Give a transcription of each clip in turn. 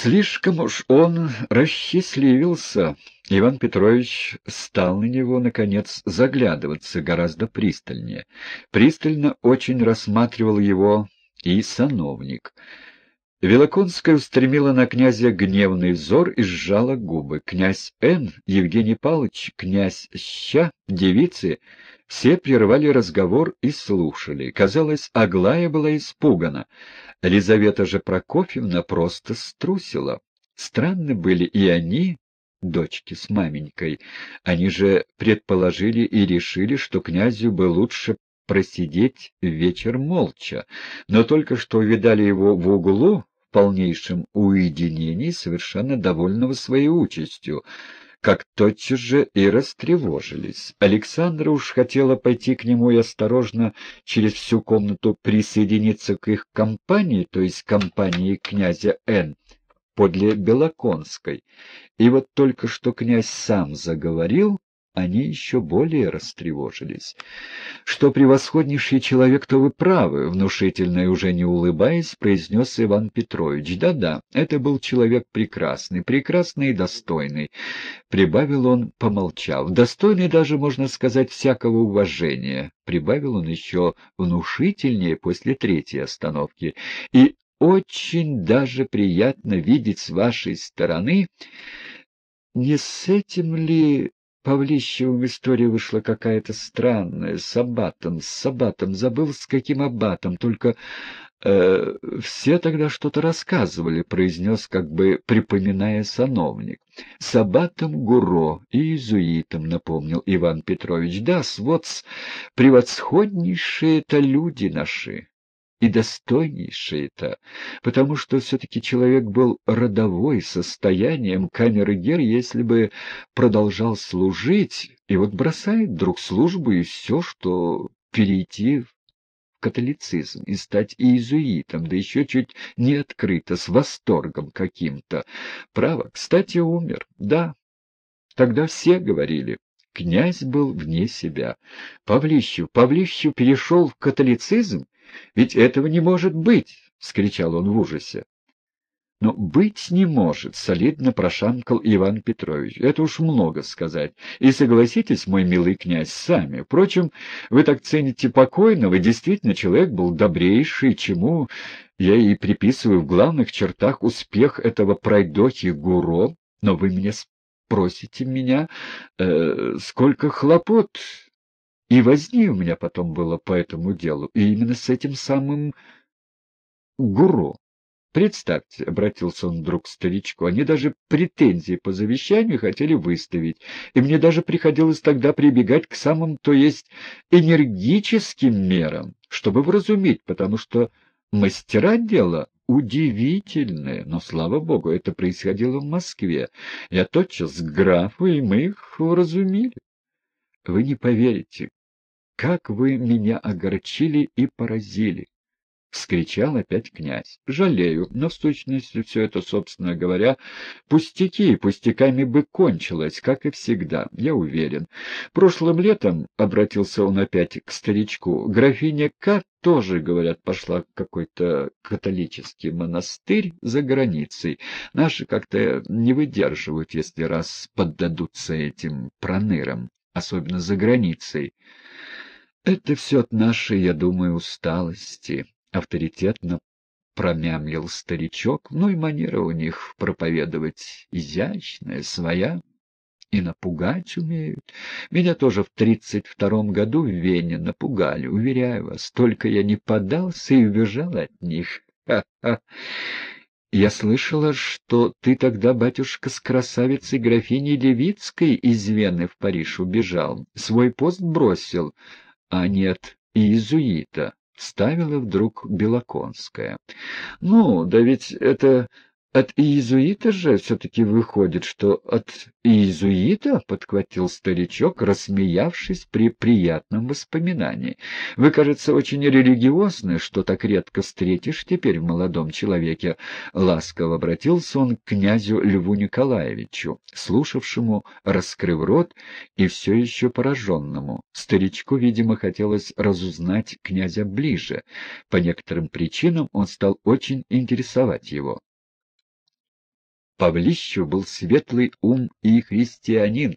Слишком уж он расчастливился. Иван Петрович стал на него, наконец, заглядываться гораздо пристальнее. Пристально очень рассматривал его и сановник. Велоконская устремила на князя гневный взор и сжала губы. Князь Н, Евгений Павлович, князь Ща, девицы — все прервали разговор и слушали. Казалось, Аглая была испугана. Елизавета же Прокофьевна просто струсила. Странны были и они, дочки с маменькой. Они же предположили и решили, что князю бы лучше просидеть вечер молча, но только что увидали его в углу в полнейшем уединении, совершенно довольного своей участью как тотчас же и растревожились. Александра уж хотела пойти к нему и осторожно через всю комнату присоединиться к их компании, то есть компании князя Н. подле Белоконской. И вот только что князь сам заговорил, они еще более растревожились. «Что превосходнейший человек, то вы правы», — внушительно и уже не улыбаясь, произнес Иван Петрович. «Да-да, это был человек прекрасный, прекрасный и достойный», — прибавил он, помолчав. «Достойный даже, можно сказать, всякого уважения», — прибавил он еще внушительнее после третьей остановки. «И очень даже приятно видеть с вашей стороны...» Не с этим ли Павлищевым история вышла какая-то странная, с аббатом, с сабатом, забыл, с каким аббатом, только э, все тогда что-то рассказывали, произнес, как бы припоминая сановник. С аббатом Гуро и иезуитом, напомнил Иван Петрович. Да, вот превосходнейшие-то люди наши и достойнейшие-то, потому что все-таки человек был родовой, состоянием камеры гер, если бы продолжал служить, и вот бросает вдруг службу и все, что перейти в католицизм и стать иезуитом, да еще чуть не открыто, с восторгом каким-то. Право, кстати, умер, да, тогда все говорили. Князь был вне себя. Павлищев, Павлищев перешел в католицизм, ведь этого не может быть! — вскричал он в ужасе. Но быть не может, — солидно прошамкал Иван Петрович. Это уж много сказать. И согласитесь, мой милый князь, сами. Впрочем, вы так цените покойного, действительно человек был добрейший, чему я и приписываю в главных чертах успех этого пройдохи Гуро. Но вы меня спросите меня, э, сколько хлопот и возни у меня потом было по этому делу, и именно с этим самым гуру. Представьте, — обратился он вдруг к старичку, — они даже претензии по завещанию хотели выставить, и мне даже приходилось тогда прибегать к самым, то есть энергическим мерам, чтобы вразумить, потому что мастера дела удивительные, но, слава богу, это происходило в Москве. Я тотчас к графу, и мы их вразумили. Вы не поверите, как вы меня огорчили и поразили! — вскричал опять князь. — Жалею, но в сущности все это, собственно говоря, пустяки, пустяками бы кончилось, как и всегда, я уверен. Прошлым летом, — обратился он опять к старичку, — графиня К. тоже, говорят, пошла в какой-то католический монастырь за границей. Наши как-то не выдерживают, если раз поддадутся этим пронырам, особенно за границей. Это все от нашей, я думаю, усталости, — авторитетно промямлил старичок, ну и манера у них проповедовать изящная, своя, и напугать умеют. Меня тоже в тридцать втором году в Вене напугали, уверяю вас, только я не подался и убежал от них. Ха-ха! Я слышала, что ты тогда, батюшка, с красавицей графиней Левицкой из Вены в Париж убежал, свой пост бросил, а нет иезуита, — вставила вдруг Белоконская. — Ну, да ведь это от иезуита же все-таки выходит, что от иезуита, — подхватил старичок, рассмеявшись при приятном воспоминании. — Вы, кажется, очень религиозны, что так редко встретишь теперь в молодом человеке. Ласково обратился он к князю Льву Николаевичу, слушавшему, раскрыв рот, и все еще пораженному. Старичку, видимо, хотелось разузнать князя ближе. По некоторым причинам он стал очень интересовать его. Павлищев был светлый ум и христианин,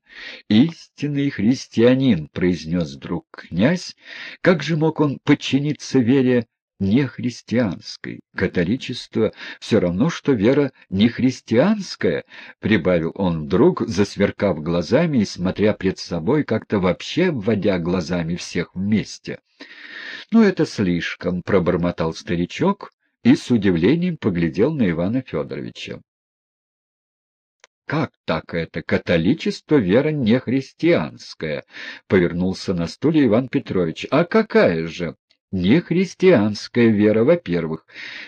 истинный христианин, — произнес вдруг князь. Как же мог он подчиниться вере не христианской? Католичество все равно, что вера не христианская, — прибавил он вдруг, засверкав глазами и смотря пред собой, как-то вообще обводя глазами всех вместе. — Ну, это слишком, — пробормотал старичок и с удивлением поглядел на Ивана Федоровича. «Как так это? Католичество — вера не христианская», — повернулся на стуле Иван Петрович. «А какая же?» «Не христианская вера, во-первых».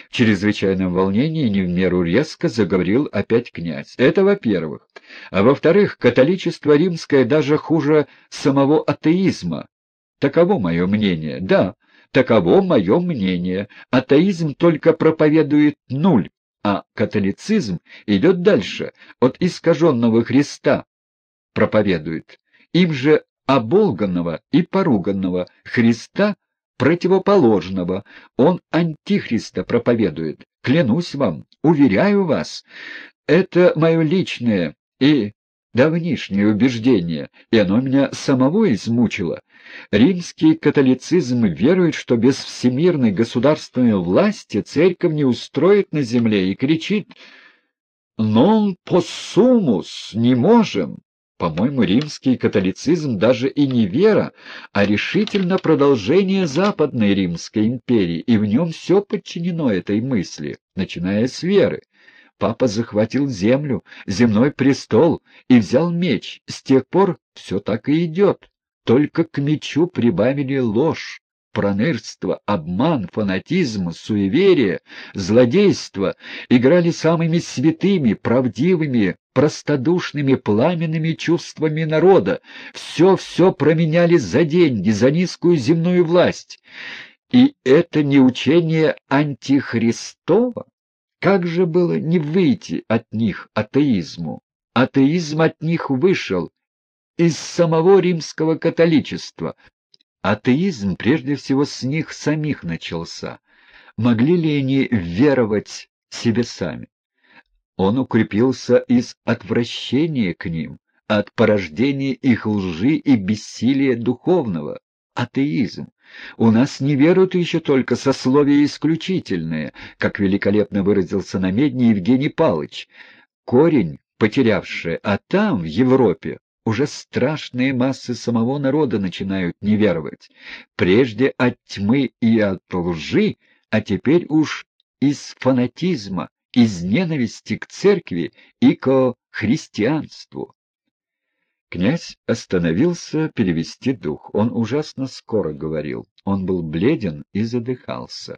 В чрезвычайном волнении не в меру резко заговорил опять князь. «Это во-первых. А во-вторых, католичество римское даже хуже самого атеизма. Таково мое мнение. Да, таково мое мнение. Атеизм только проповедует нуль, а католицизм идет дальше, от искаженного Христа проповедует. Им же оболганного и поруганного Христа противоположного, он антихриста проповедует. Клянусь вам, уверяю вас, это мое личное и давнишнее убеждение, и оно меня самого измучило. Римский католицизм верует, что без всемирной государственной власти церковь не устроит на земле, и кричит «Non possumus» — «не можем». По-моему, римский католицизм даже и не вера, а решительно продолжение Западной Римской империи, и в нем все подчинено этой мысли, начиная с веры. Папа захватил землю, земной престол и взял меч. С тех пор все так и идет. Только к мечу прибавили ложь, пронырство, обман, фанатизм, суеверие, злодейство, играли самыми святыми, правдивыми, простодушными, пламенными чувствами народа. Все-все променяли за деньги, за низкую земную власть. И это не учение антихристова? Как же было не выйти от них атеизму? Атеизм от них вышел из самого римского католичества. Атеизм прежде всего с них самих начался. Могли ли они веровать себе сами? Он укрепился из отвращения к ним, от порождения их лжи и бессилия духовного. Атеизм. У нас не веруют еще только сословия исключительные, как великолепно выразился на медне Евгений Палыч. Корень, потерявший, а там, в Европе, уже страшные массы самого народа начинают не веровать. Прежде от тьмы и от лжи, а теперь уж из фанатизма, из ненависти к церкви и к христианству. Князь остановился перевести дух. Он ужасно скоро говорил. Он был бледен и задыхался.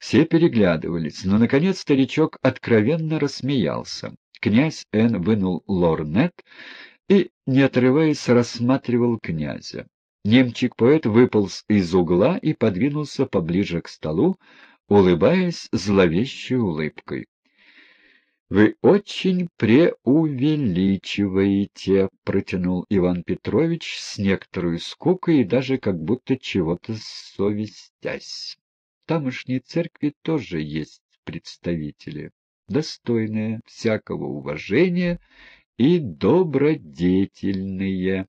Все переглядывались, но, наконец, старичок откровенно рассмеялся. Князь Н. вынул лорнет и, не отрываясь, рассматривал князя. Немчик-поэт выполз из угла и подвинулся поближе к столу, улыбаясь зловещей улыбкой. «Вы очень преувеличиваете», — протянул Иван Петрович с некоторой скукой и даже как будто чего-то совестясь. В тамошней церкви тоже есть представители, достойные всякого уважения и добродетельные.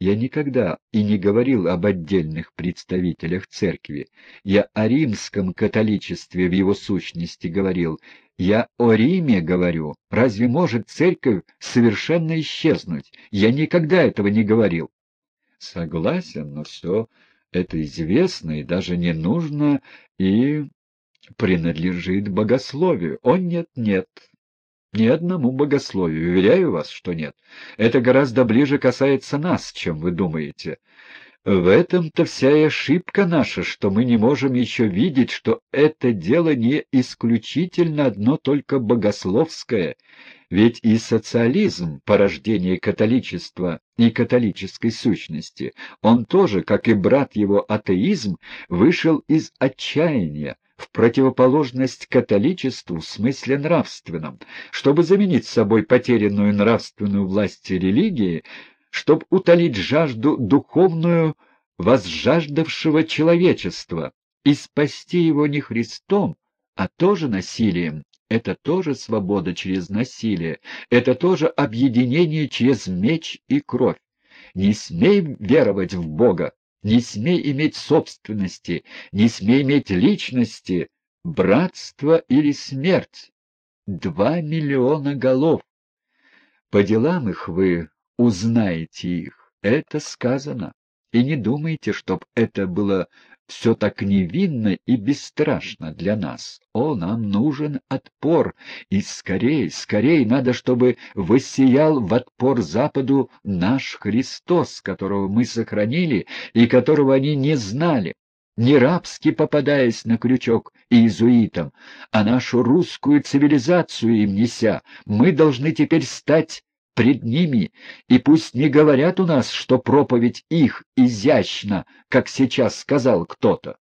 Я никогда и не говорил об отдельных представителях церкви. Я о римском католичестве в его сущности говорил. Я о Риме говорю. Разве может церковь совершенно исчезнуть? Я никогда этого не говорил. Согласен, но все это известно и даже не нужно и принадлежит богословию. О, нет-нет, ни одному богословию, уверяю вас, что нет. Это гораздо ближе касается нас, чем вы думаете. В этом-то вся и ошибка наша, что мы не можем еще видеть, что это дело не исключительно одно только богословское, ведь и социализм — порождение католичества и католической сущности. Он тоже, как и брат его атеизм, вышел из отчаяния, в противоположность католичеству в смысле нравственном, чтобы заменить собой потерянную нравственную власть религии, чтобы утолить жажду духовную возжаждавшего человечества и спасти его не Христом, а тоже насилием Это тоже свобода через насилие, это тоже объединение через меч и кровь. Не смей веровать в Бога, не смей иметь собственности, не смей иметь личности, братство или смерть. Два миллиона голов. По делам их вы узнаете их, это сказано. И не думайте, чтоб это было все так невинно и бесстрашно для нас. О, нам нужен отпор, и скорей, скорей надо, чтобы воссиял в отпор Западу наш Христос, которого мы сохранили и которого они не знали, не рабски попадаясь на крючок иезуитам, а нашу русскую цивилизацию им неся, мы должны теперь стать пред ними, и пусть не говорят у нас, что проповедь их изящна, как сейчас сказал кто-то.